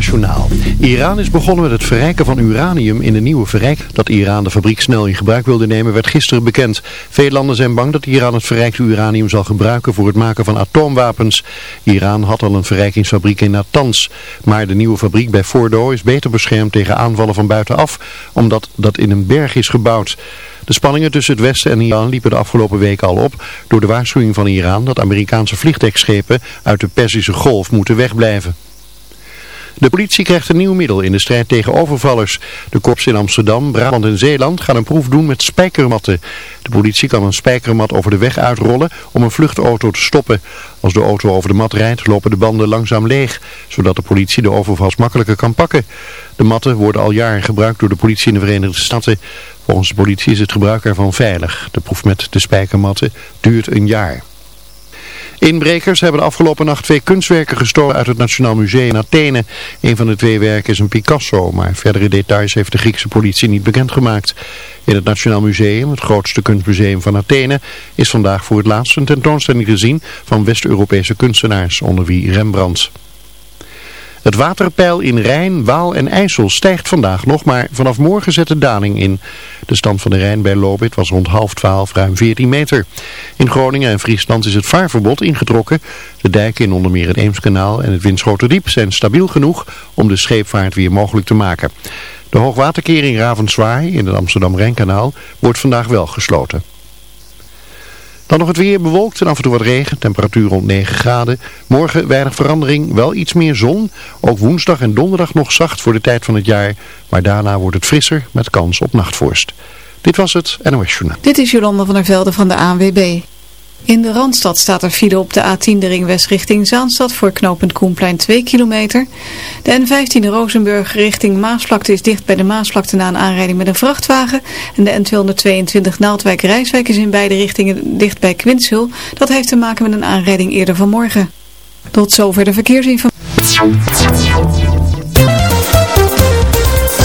Journaal. Iran is begonnen met het verrijken van uranium in een nieuwe verrijk. Dat Iran de fabriek snel in gebruik wilde nemen werd gisteren bekend. Veel landen zijn bang dat Iran het verrijkte uranium zal gebruiken voor het maken van atoomwapens. Iran had al een verrijkingsfabriek in Natanz. Maar de nieuwe fabriek bij Fordo is beter beschermd tegen aanvallen van buitenaf, omdat dat in een berg is gebouwd. De spanningen tussen het Westen en Iran liepen de afgelopen weken al op door de waarschuwing van Iran dat Amerikaanse vliegdekschepen uit de Perzische Golf moeten wegblijven. De politie krijgt een nieuw middel in de strijd tegen overvallers. De korps in Amsterdam, Brabant en Zeeland gaan een proef doen met spijkermatten. De politie kan een spijkermat over de weg uitrollen om een vluchtauto te stoppen. Als de auto over de mat rijdt lopen de banden langzaam leeg, zodat de politie de overvals makkelijker kan pakken. De matten worden al jaren gebruikt door de politie in de Verenigde Staten. Volgens de politie is het gebruik ervan veilig. De proef met de spijkermatten duurt een jaar. Inbrekers hebben de afgelopen nacht twee kunstwerken gestolen uit het Nationaal Museum in Athene. Een van de twee werken is een Picasso, maar verdere details heeft de Griekse politie niet bekendgemaakt. In het Nationaal Museum, het grootste kunstmuseum van Athene, is vandaag voor het laatst een tentoonstelling gezien van West-Europese kunstenaars, onder wie Rembrandt. Het waterpeil in Rijn, Waal en IJssel stijgt vandaag nog, maar vanaf morgen zet de daling in. De stand van de Rijn bij Lobit was rond half twaalf ruim 14 meter. In Groningen en Friesland is het vaarverbod ingetrokken. De dijken in onder meer het Eemskanaal en het Winschoterdiep zijn stabiel genoeg om de scheepvaart weer mogelijk te maken. De hoogwaterkering Ravenswaai in het Amsterdam-Rijnkanaal wordt vandaag wel gesloten. Dan nog het weer bewolkt en af en toe wat regen. Temperatuur rond 9 graden. Morgen weinig verandering, wel iets meer zon. Ook woensdag en donderdag nog zacht voor de tijd van het jaar. Maar daarna wordt het frisser met kans op nachtvorst. Dit was het NOS Journaal. Dit is Jolanda van der Velde van de ANWB. In de Randstad staat er file op de A10 de ring west richting Zaanstad voor knooppunt Koenplein 2 kilometer. De N15 Rozenburg richting Maasvlakte is dicht bij de Maasvlakte na een aanrijding met een vrachtwagen. En de N222 Naaldwijk-Rijswijk is in beide richtingen dicht bij Quinshul. Dat heeft te maken met een aanrijding eerder vanmorgen. Tot zover de verkeersinformatie.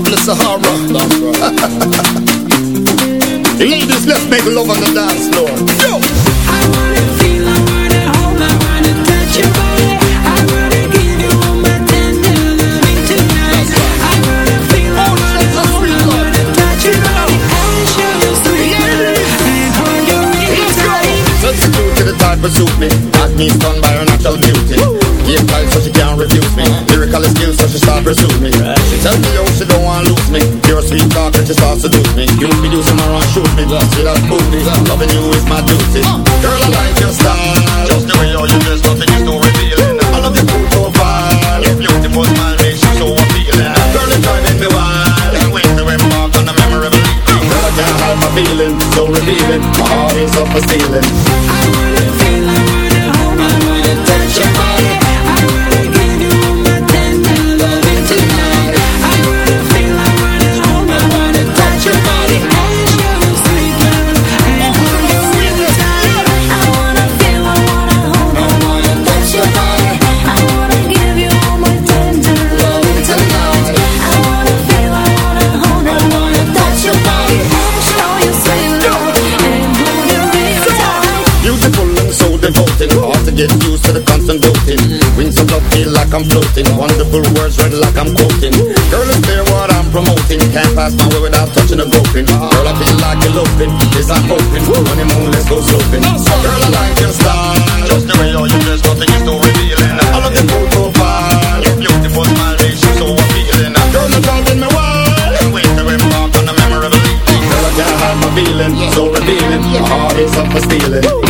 Lovely Sahara. Ladies, let's make love on the dance floor. Yo! I wanna feel, I wanna hold, I wanna touch your body. I wanna give you all my tender loving tonight. I wanna feel, I wanna hold, I wanna touch your body. And show you sweet love and hold you really tight. Such a to the type of suit me. Got me stunned by her natural beauty. Game she start pursue me. She tell me yo she don't want lose me. Pure sweet talk and she starts seduce me. You be using my run shoot me. See that booty. Loving you is my duty. Girl I like your style. Just the way you dress nothing is too revealing. I love your cool profile. Your beautiful smile makes you so appealing. Girl it's driving me wild. Can't wait to embark on a memorable evening Girl I can't hide my feeling So revealing My heart is up for stealing Wonderful words read like I'm quoting. Girl, it's clear what I'm promoting Can't pass my way without touching a groping. Girl, I feel like eloping Is I'm hoping. Honeymoon, let's go sloping. Girl, I like your style. Just the way you dress, nothing is too revealing. I love your cool profile. Your beautiful smile makes you so appealing. Girl, you're driving me wild. Wait to embark on a memorable evening. Girl, I can't hide my feeling So revealing. My heart is up for stealing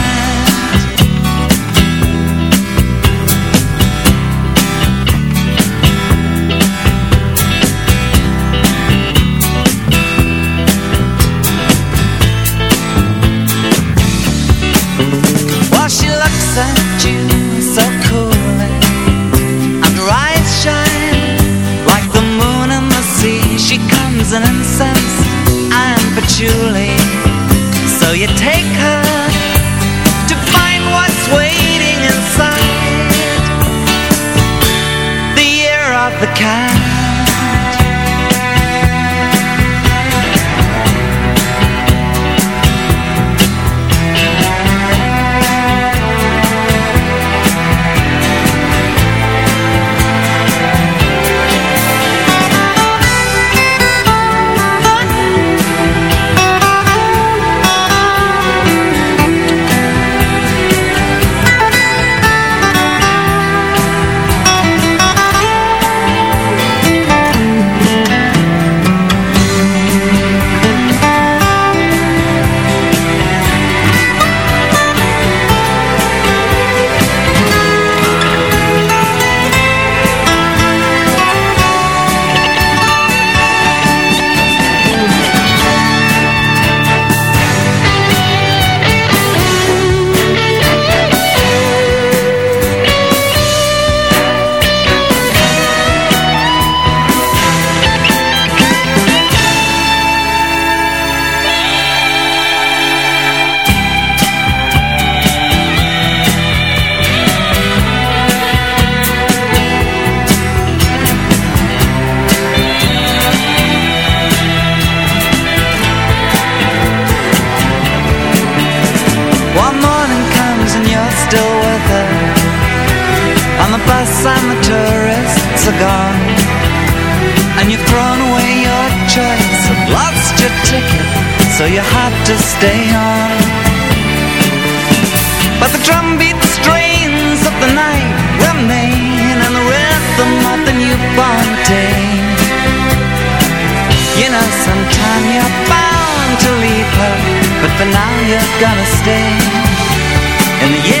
Of gotta stay. And yeah.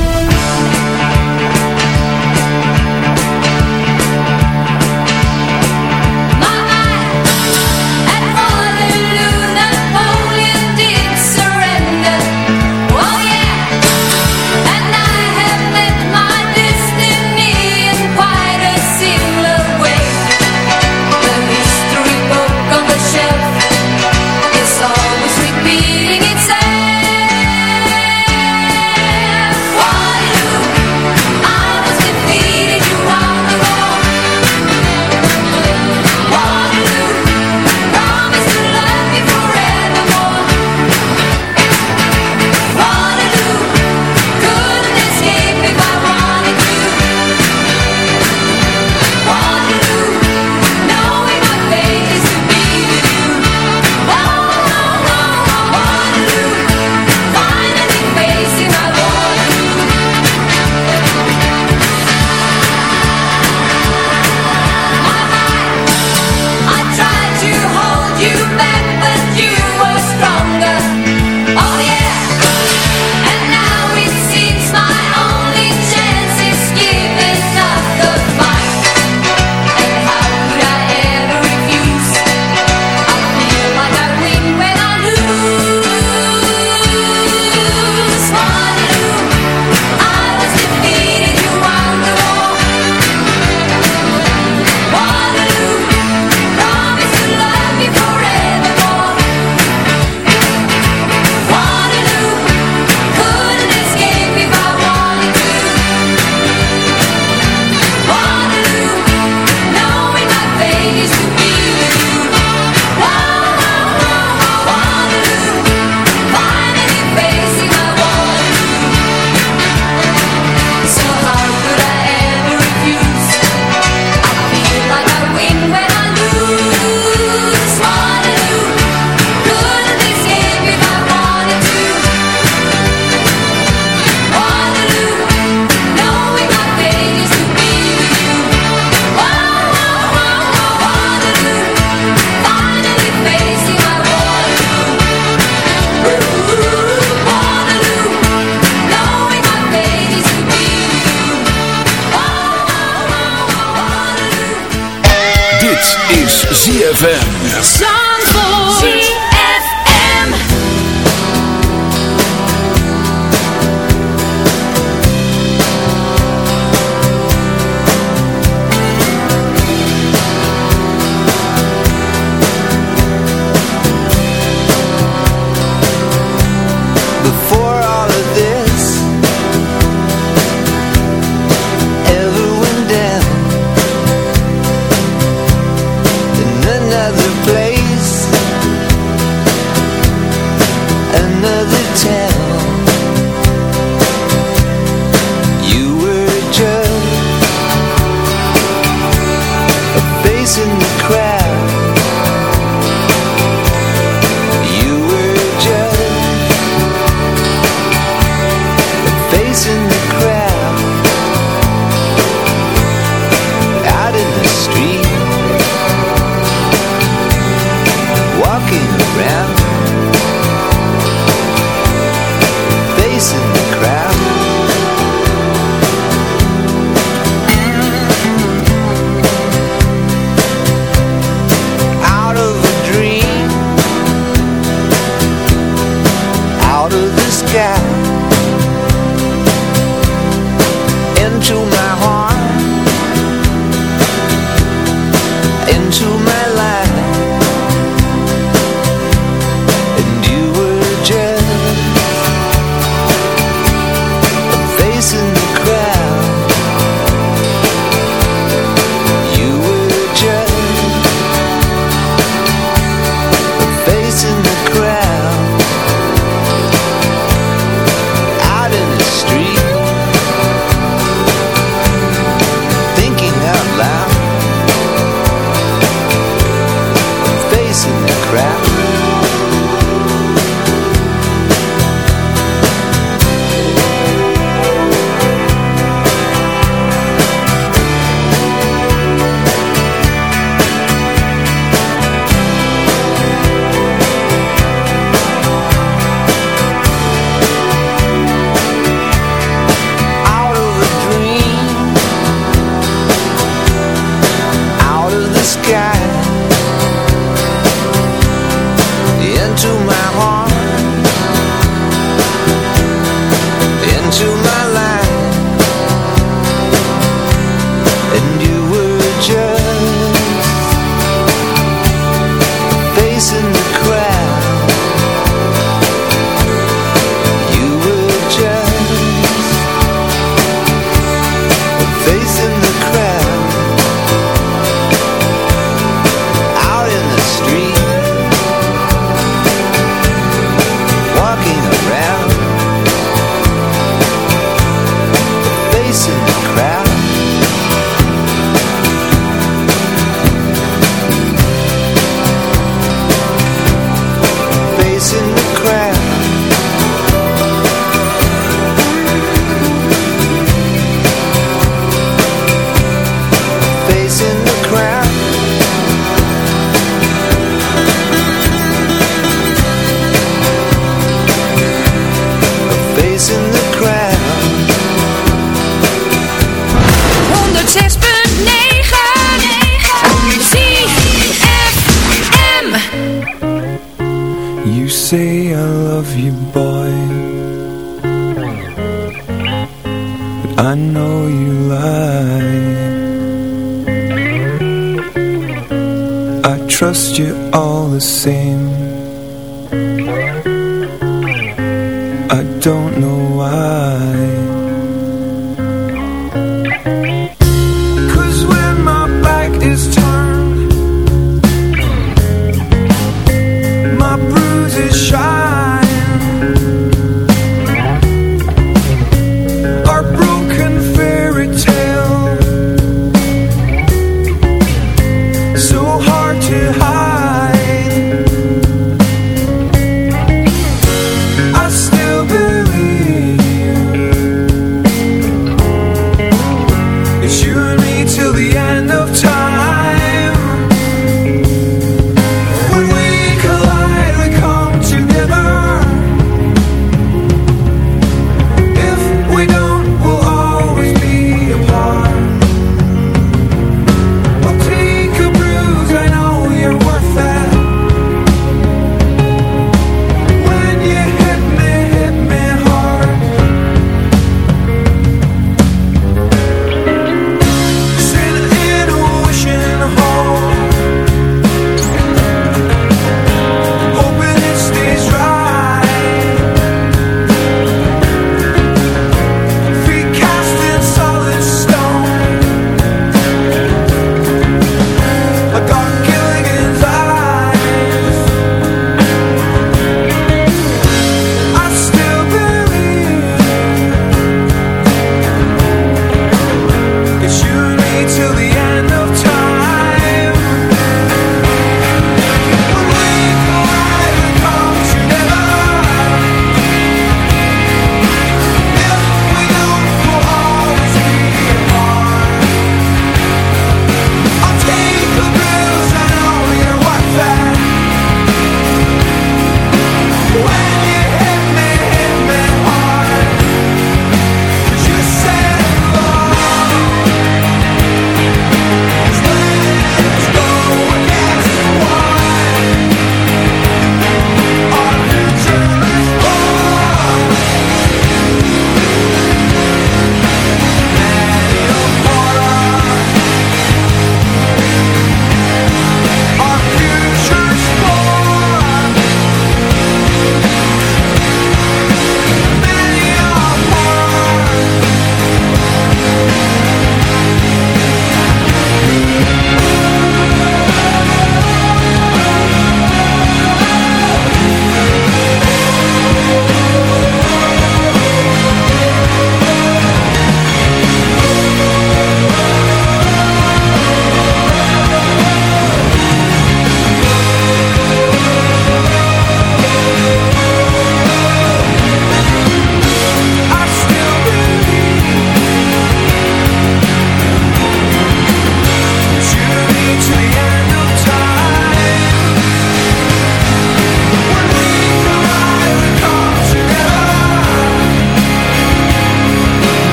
sky.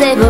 c'est beau.